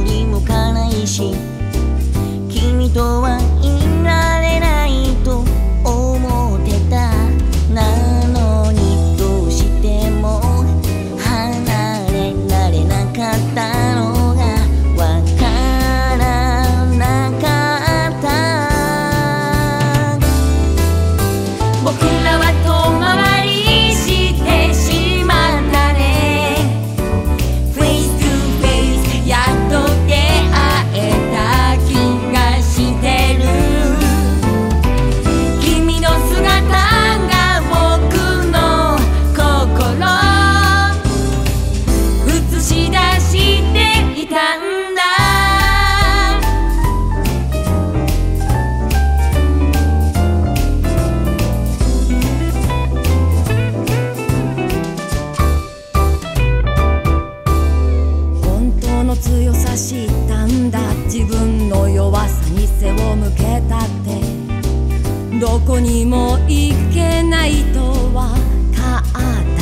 振り向かないし君とは強さ知ったんだ。自分の弱さに背を向けたって。どこにも行けないとわかった。